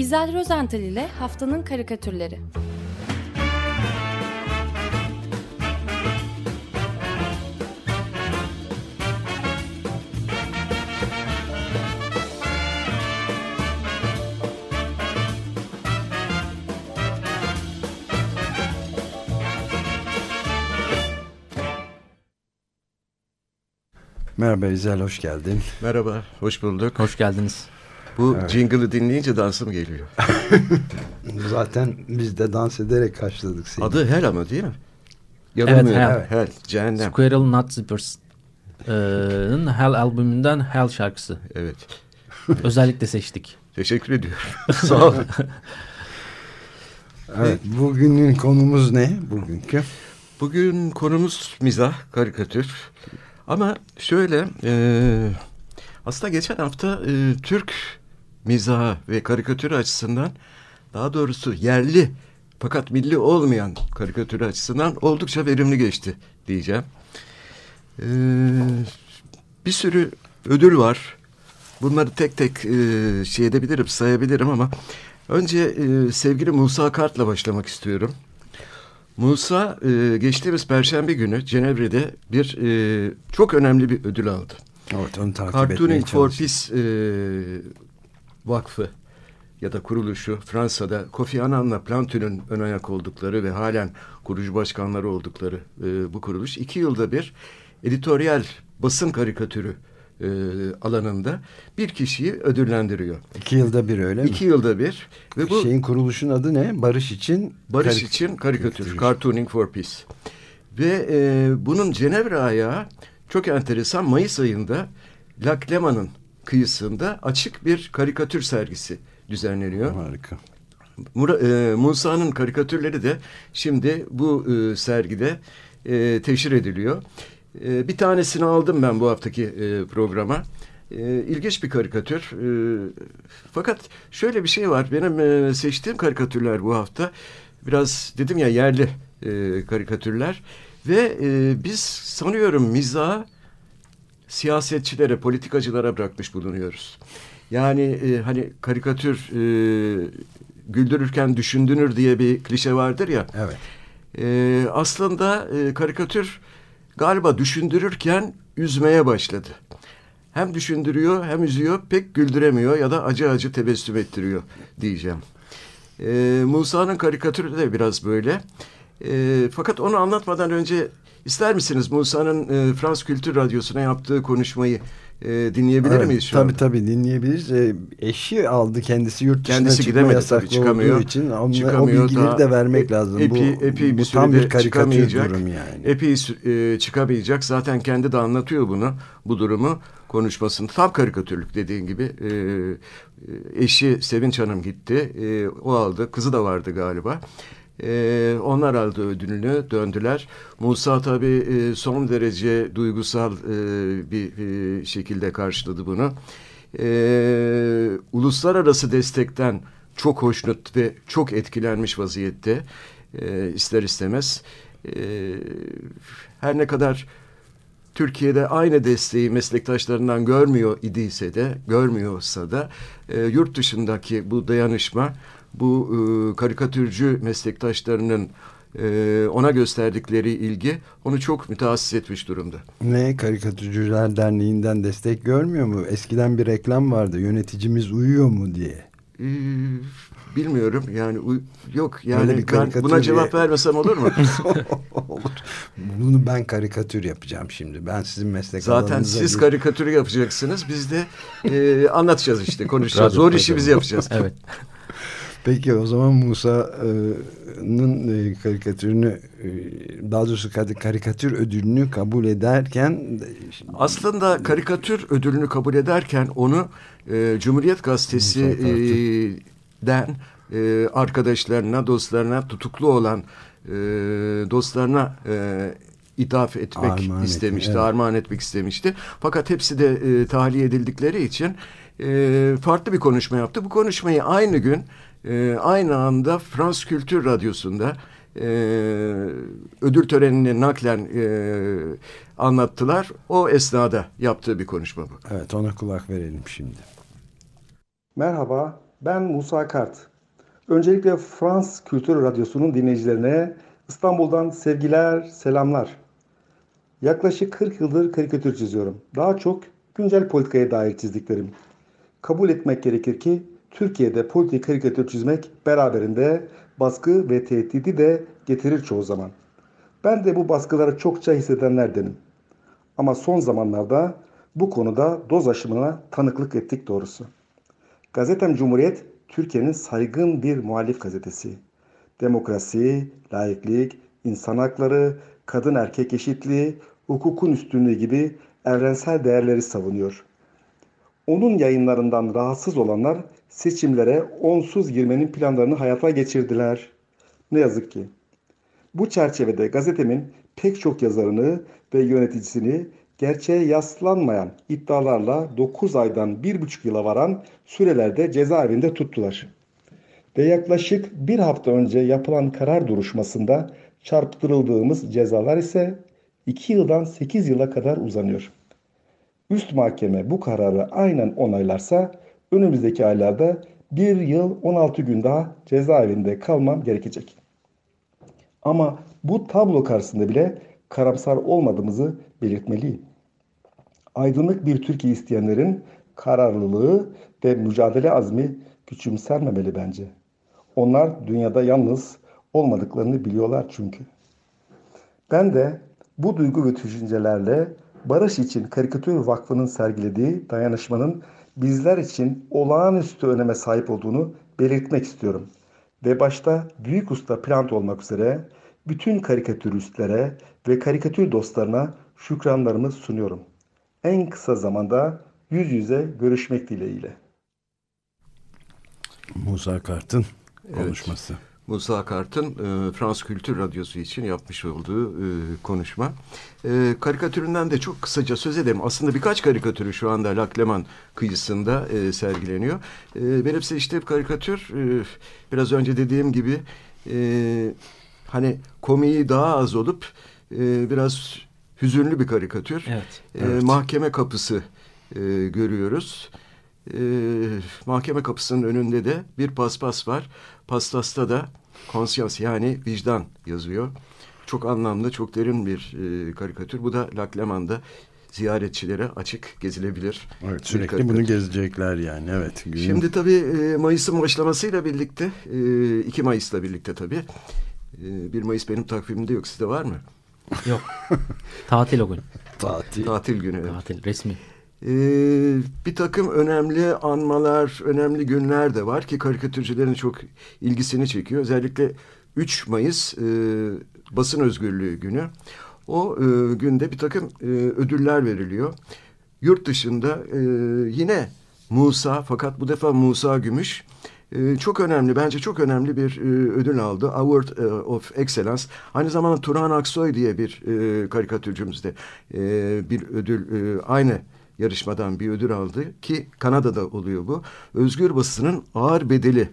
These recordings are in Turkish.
İzel Rozental ile Haftanın Karikatürleri Merhaba İzel, hoş geldin. Merhaba, hoş bulduk. Hoş geldiniz. Bu evet. jingle'ı dinleyince dansım geliyor. Zaten biz de dans ederek karşıladık seni. Adı Hell ama değil mi? Evet, Hell. Evet. Hell, cehennem. Squirrel Nut Zippers'ın Hell albümünden Hell şarkısı. Evet. Özellikle seçtik. Teşekkür ediyorum. Sağ olun. evet, bugünün konumuz ne? Bugünkü? Bugün konumuz mizah, karikatür. Ama şöyle e, aslında geçen hafta e, Türk mizahı ve karikatürü açısından daha doğrusu yerli fakat milli olmayan karikatürü açısından oldukça verimli geçti diyeceğim. E, bir sürü ödül var. Bunları tek tek e, şey edebilirim, sayabilirim ama önce e, sevgili Musa Kart'la başlamak istiyorum. Musa e, geçtiğimiz Perşembe günü Cenevre'de bir e, çok önemli bir ödül aldı. Evet onu takip Cartooning for Peace e, Vakfı ya da kuruluşu Fransa'da Kofi Annan'la Plantin'in ön ayak oldukları ve halen kurucu başkanları oldukları e, bu kuruluş iki yılda bir editoryal basın karikatürü e, alanında bir kişiyi ödüllendiriyor. İki yılda bir öyle mi? İki yılda bir. Ve bu şeyin kuruluşun adı ne? Barış için Barış karik için karikatür. Cartooning for Peace. Ve e, bunun Cenevre ayağı çok enteresan Mayıs ayında Lac Lema'nın kıyısında açık bir karikatür sergisi düzenleniyor. Harika. Mura, e, Musa'nın karikatürleri de şimdi bu e, sergide e, teşhir ediliyor. E, bir tanesini aldım ben bu haftaki e, programa. E, ilginç bir karikatür. E, fakat şöyle bir şey var. Benim e, seçtiğim karikatürler bu hafta biraz dedim ya yerli e, karikatürler. Ve e, biz sanıyorum mizahı siyasetçilere, politikacılara bırakmış bulunuyoruz. Yani e, hani karikatür e, güldürürken düşündürür diye bir klişe vardır ya. Evet. E, aslında e, karikatür galiba düşündürürken üzmeye başladı. Hem düşündürüyor hem üzüyor pek güldüremiyor ya da acı acı tebessüm ettiriyor diyeceğim. E, Musa'nın karikatürü de biraz böyle. E, fakat onu anlatmadan önce ister misiniz Musa'nın e, Frans Kültür Radyosu'na yaptığı konuşmayı e, dinleyebilir evet, miyiz şu tabii, anda? Tabii dinleyebiliriz. E, eşi aldı kendisi yurt dışına kendisi çıkma gidemedi, yasaklı tabii, çıkamıyor, için onunla, çıkamıyor, o bilgileri de vermek lazım. Epi, bu, epi bir bu tam bir karikatür durum yani. Epey e, çıkamayacak. Zaten kendi de anlatıyor bunu, bu durumu konuşmasında. Tam karikatürlük dediğin gibi. E, e, eşi Sevinç Hanım gitti. E, o aldı. Kızı da vardı galiba. E, onlar aldı ödülünü döndüler. Musa tabii e, son derece duygusal e, bir e, şekilde karşıladı bunu. E, uluslararası destekten çok hoşnut ve çok etkilenmiş vaziyette e, ister istemez. E, her ne kadar Türkiye'de aynı desteği meslektaşlarından görmüyor idiyse de, görmüyorsa da e, yurt dışındaki bu dayanışma bu e, karikatürcü meslektaşlarının e, ona gösterdikleri ilgi onu çok mütehassıs etmiş durumda. Ne Karikatürcüler Derneği'nden destek görmüyor mu? Eskiden bir reklam vardı yöneticimiz uyuyor mu diye. Ee, bilmiyorum yani yok yani ben buna cevap vermesem olur mu? olur. Bunu ben karikatür yapacağım şimdi. Ben sizin meslek Zaten siz bir... karikatürü yapacaksınız. Biz de e, anlatacağız işte konuşacağız. Zor işi biz yapacağız. evet. Peki o zaman Musa'nın e, karikatürünü e, daha doğrusu karikatür ödülünü kabul ederken aslında karikatür ödülünü kabul ederken onu e, Cumhuriyet Gazetesi'den arkadaşlarına, dostlarına tutuklu olan dostlarına ithaf etmek armağan istemişti, evet. armağan etmek istemişti. Fakat hepsi de e, tahliye edildikleri için e, farklı bir konuşma yaptı. Bu konuşmayı aynı gün e, aynı anda Frans Kültür Radyosu'nda e, ödül törenini naklen e, anlattılar. O esnada yaptığı bir konuşma bu. Evet ona kulak verelim şimdi. Merhaba Ben Musa Kart. Öncelikle Frans Kültür Radyosu'nun dinleyicilerine İstanbul'dan sevgiler, selamlar. Yaklaşık 40 yıldır karikatür çiziyorum. Daha çok güncel politikaya dair çizdiklerim. Kabul etmek gerekir ki Türkiye'de politik karikatür çizmek beraberinde baskı ve tehdidi de getirir çoğu zaman. Ben de bu baskıları çokça hissedenlerdenim. Ama son zamanlarda bu konuda doz aşımına tanıklık ettik doğrusu. Gazetem Cumhuriyet Türkiye'nin saygın bir muhalif gazetesi. Demokrasi, laiklik, insan hakları, kadın erkek eşitliği, hukukun üstünlüğü gibi evrensel değerleri savunuyor. Onun yayınlarından rahatsız olanlar seçimlere onsuz girmenin planlarını hayata geçirdiler. Ne yazık ki. Bu çerçevede gazetemin pek çok yazarını ve yöneticisini gerçeğe yaslanmayan iddialarla 9 aydan 1,5 yıla varan sürelerde cezaevinde tuttular. Ve yaklaşık bir hafta önce yapılan karar duruşmasında çarptırıldığımız cezalar ise 2 yıldan 8 yıla kadar uzanıyor. Üst mahkeme bu kararı aynen onaylarsa önümüzdeki aylarda 1 yıl 16 gün daha cezaevinde kalmam gerekecek. Ama bu tablo karşısında bile karamsar olmadığımızı belirtmeliyim. Aydınlık bir Türkiye isteyenlerin kararlılığı ve mücadele azmi küçümsenmemeli bence. Onlar dünyada yalnız olmadıklarını biliyorlar çünkü. Ben de bu duygu ve düşüncelerle Barış için Karikatür Vakfı'nın sergilediği dayanışmanın bizler için olağanüstü öneme sahip olduğunu belirtmek istiyorum. Ve başta büyük usta Plant olmak üzere bütün karikatüristlere ve karikatür dostlarına şükranlarımı sunuyorum. En kısa zamanda yüz yüze görüşmek dileğiyle. Musa Kart'ın konuşması. Evet. Musa Kart'ın e, Frans Kültür Radyosu için yapmış olduğu e, konuşma. E, karikatüründen de çok kısaca söz edelim. Aslında birkaç karikatürü şu anda Lakleman kıyısında e, sergileniyor. E, benim seçtiğim karikatür e, biraz önce dediğim gibi e, hani komiği daha az olup e, biraz hüzünlü bir karikatür. Evet, e, evet. Mahkeme kapısı e, görüyoruz. E, mahkeme kapısının önünde de bir paspas var. Paspasta da konsyans yani vicdan yazıyor. Çok anlamlı, çok derin bir e, karikatür. Bu da Lakleman'da ziyaretçilere açık gezilebilir. Evet sürekli bunu gezecekler yani evet. Günün... Şimdi tabii e, Mayıs'ın başlamasıyla birlikte e, 2 Mayıs'la birlikte tabii. E, 1 Mayıs benim takvimimde yok sizde var mı? Yok. Tatil o gün. Tatil. Tatil günü. Tatil resmi. Ee, bir takım önemli anmalar, önemli günler de var ki karikatürcülerin çok ilgisini çekiyor. Özellikle 3 Mayıs e, basın özgürlüğü günü. O e, günde bir takım e, ödüller veriliyor. Yurt dışında e, yine Musa fakat bu defa Musa Gümüş e, çok önemli bence çok önemli bir e, ödül aldı. Award e, of Excellence. Aynı zamanda Turan Aksoy diye bir e, karikatürcümüz de e, bir ödül e, aynı yarışmadan bir ödül aldı ki Kanada'da oluyor bu. Özgür basının ağır bedeli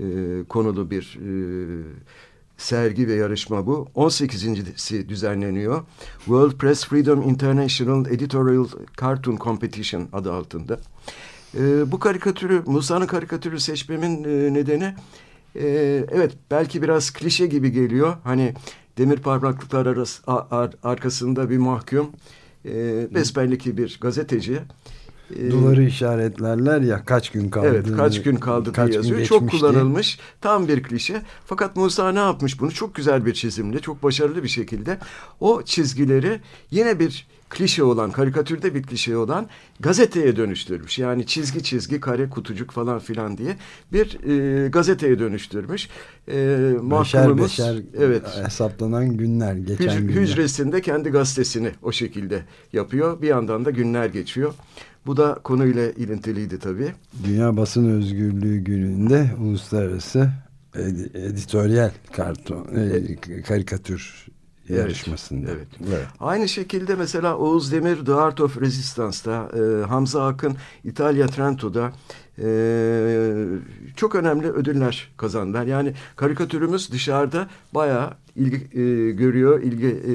e, konulu bir e, sergi ve yarışma bu. 18.si düzenleniyor. World Press Freedom International Editorial Cartoon Competition adı altında. E, bu karikatürü, Musa'nın karikatürü seçmemin e, nedeni e, evet belki biraz klişe gibi geliyor. Hani demir parmaklıklar arası, ar, arkasında bir mahkum e, besbelli bir gazeteci. E, Duvarı işaretlerler ya kaç gün kaldı. Evet kaç gün kaldı kaç diye yazıyor. Çok kullanılmış tam bir klişe. Fakat Musa ne yapmış bunu çok güzel bir çizimle çok başarılı bir şekilde o çizgileri yine bir klişe olan, karikatürde bir klişe olan gazeteye dönüştürmüş. Yani çizgi çizgi, kare, kutucuk falan filan diye bir e, gazeteye dönüştürmüş. E, beşer beşer evet, hesaplanan günler, geçen hüc günler. Hücresinde kendi gazetesini o şekilde yapıyor. Bir yandan da günler geçiyor. Bu da konuyla ilintiliydi tabii. Dünya Basın Özgürlüğü gününde uluslararası editoryal karton, e, karikatür yarışmasında. Evet, evet. Aynı şekilde mesela Oğuz Demir The Art of Resistance'da, e, Hamza Akın İtalya Trento'da e, çok önemli ödüller kazandılar. Yani karikatürümüz dışarıda bayağı ilgi e, görüyor, ilgi e,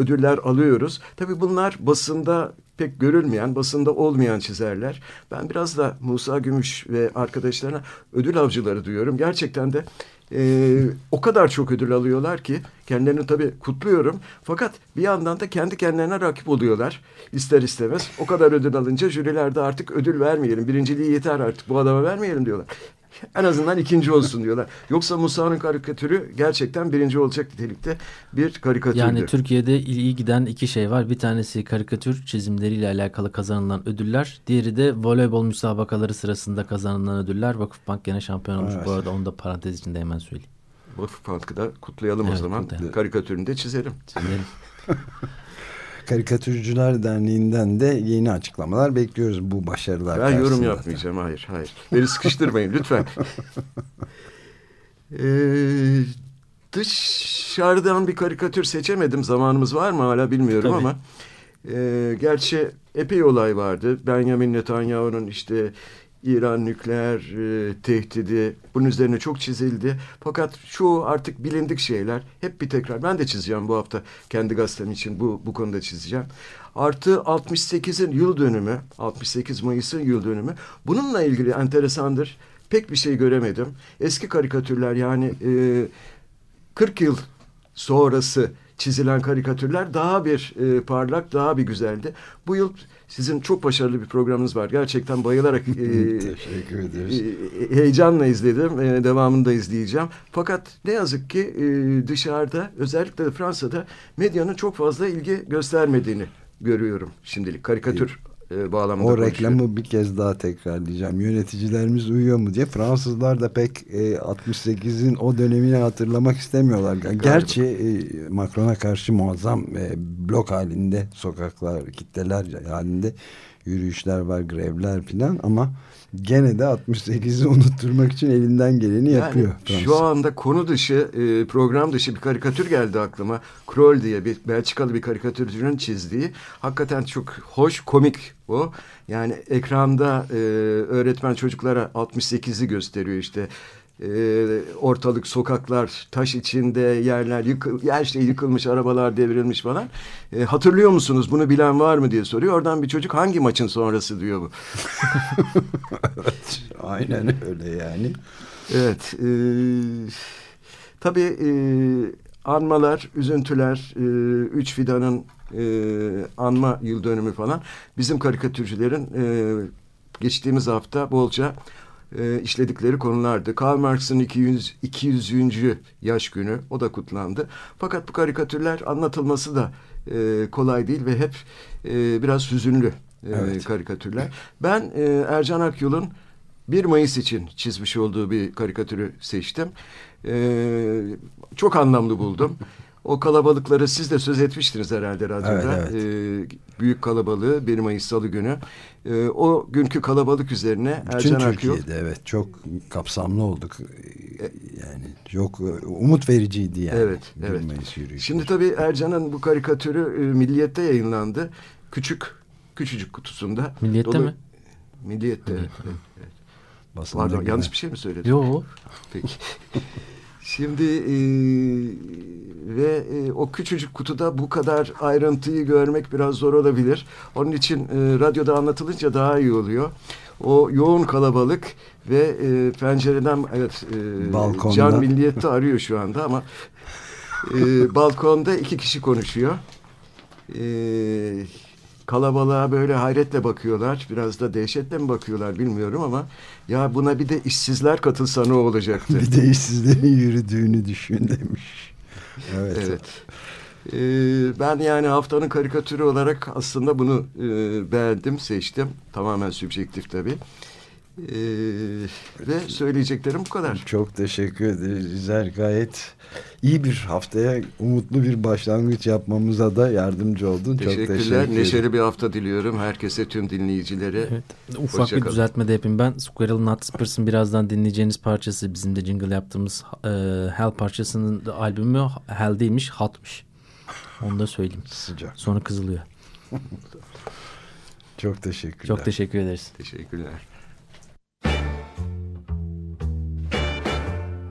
ödüller alıyoruz. Tabii bunlar basında pek görülmeyen, basında olmayan çizerler. Ben biraz da Musa Gümüş ve arkadaşlarına ödül avcıları diyorum. Gerçekten de e, o kadar çok ödül alıyorlar ki kendilerini tabii kutluyorum. Fakat bir yandan da kendi kendilerine rakip oluyorlar ister istemez. O kadar ödül alınca jürilerde artık ödül vermeyelim. Birinciliği yeter artık bu adama vermeyelim diyorlar. En azından ikinci olsun diyorlar. Yoksa Musa'nın karikatürü gerçekten birinci olacak nitelikte bir karikatürdü. Yani Türkiye'de iyi giden iki şey var. Bir tanesi karikatür çizimleriyle alakalı kazanılan ödüller. Diğeri de voleybol müsabakaları sırasında kazanılan ödüller. Vakıfbank gene şampiyon olmuş. Evet. Bu arada onu da parantez içinde hemen söyleyeyim. Vakıfbank'ı da kutlayalım evet, o zaman. Kutlayalım. Karikatürünü de çizelim. Çizelim. Karikatürcüler Derneği'nden de yeni açıklamalar bekliyoruz bu başarılar. Ben yorum yapmayacağım. Hayır, hayır. Beni sıkıştırmayın lütfen. ee, dışarıdan bir karikatür seçemedim. Zamanımız var mı hala bilmiyorum Tabii. ama. E, gerçi epey olay vardı. Benjamin Netanyahu'nun işte İran nükleer e, tehdidi bunun üzerine çok çizildi. Fakat şu artık bilindik şeyler. Hep bir tekrar. Ben de çizeceğim bu hafta kendi gazetem için bu, bu konuda çizeceğim. Artı 68'in yıl dönümü, 68 Mayıs'ın yıl dönümü. Bununla ilgili enteresandır. Pek bir şey göremedim. Eski karikatürler yani e, 40 yıl sonrası çizilen karikatürler daha bir e, parlak, daha bir güzeldi. Bu yıl sizin çok başarılı bir programınız var. Gerçekten bayılarak e, Teşekkür ederiz. E, heyecanla izledim. E, devamını da izleyeceğim. Fakat ne yazık ki e, dışarıda özellikle de Fransa'da medyanın çok fazla ilgi göstermediğini görüyorum şimdilik. Karikatür e, bağlamında O reklamı bir kez daha tekrarlayacağım. Yöneticilerimiz uyuyor mu diye. Fransızlar da pek e, 68'in o dönemini hatırlamak istemiyorlar. Galiba. Gerçi e, Macron'a karşı muazzam e, blok halinde sokaklar, kitleler halinde yürüyüşler var, grevler filan ama gene de 68'i unutturmak için elinden geleni yapıyor. Yani şu anda konu dışı, e, program dışı bir karikatür geldi aklıma. Kroll diye bir Belçikalı bir karikatürcünün çizdiği. Hakikaten çok hoş, komik o. Yani ekranda e, öğretmen çocuklara 68'i gösteriyor işte e, ortalık sokaklar taş içinde yerler yıkıl, her şey yıkılmış arabalar devrilmiş falan. E, hatırlıyor musunuz? Bunu bilen var mı diye soruyor. Oradan bir çocuk hangi maçın sonrası? diyor bu. Evet, aynen öyle yani. Evet e, tabii e, anmalar üzüntüler e, üç fidanın e, anma yıl dönümü falan. Bizim karikatürcülerin e, geçtiğimiz hafta bolca e, işledikleri konulardı. Karl Marx'ın 200, 200. yaş günü o da kutlandı. Fakat bu karikatürler anlatılması da e, kolay değil ve hep e, biraz hüzünlü e, evet. karikatürler. Ben e, Ercan Akyol'un 1 Mayıs için çizmiş olduğu bir karikatürü seçtim. E, çok anlamlı buldum. O kalabalıkları siz de söz etmiştiniz herhalde radyoda. Evet, evet. Ee, büyük kalabalığı 1 Mayıs Salı günü. Ee, o günkü kalabalık üzerine Bütün Ercan Türkiye'de Akyol, evet çok kapsamlı olduk. Yani çok umut vericiydi yani. Evet, evet. Mayıs Şimdi tabii Ercan'ın bu karikatürü e, Milliyet'te yayınlandı. Küçük, küçücük kutusunda. Milliyet'te Dolu, mi? Milliyet'te. Milliyet'te. Evet, evet. Pardon, yanlış bir şey mi söyledim? Yok. Peki. Şimdi e, ve e, o küçücük kutuda bu kadar ayrıntıyı görmek biraz zor olabilir. Onun için e, radyoda anlatılınca daha iyi oluyor. O yoğun kalabalık ve e, pencereden evet e, Can Milliyet'te arıyor şu anda ama e, balkonda iki kişi konuşuyor. E, kalabalığa böyle hayretle bakıyorlar. Biraz da dehşetle mi bakıyorlar bilmiyorum ama ya buna bir de işsizler katılsa ne olacaktı? bir de işsizlerin yürüdüğünü düşün demiş. Evet. evet. Ee, ben yani haftanın karikatürü olarak aslında bunu e, beğendim, seçtim. Tamamen sübjektif tabii. Ee, ve söyleyeceklerim bu kadar. Çok teşekkür ederiz. Gayet iyi bir haftaya umutlu bir başlangıç yapmamıza da yardımcı oldun. Teşekkürler. Çok teşekkür Neşeli bir hafta diliyorum. Herkese tüm dinleyicilere. Evet. Ufak Hoşça bir kalın. düzeltme de yapayım ben. Squirrel Nut Spurs'ın birazdan dinleyeceğiniz parçası bizim de jingle yaptığımız e, Hell parçasının da albümü Hell değilmiş Hot'mış. Onu da söyleyeyim. Sıcak. Sonra kızılıyor. Çok teşekkürler. Çok teşekkür ederiz. Teşekkürler.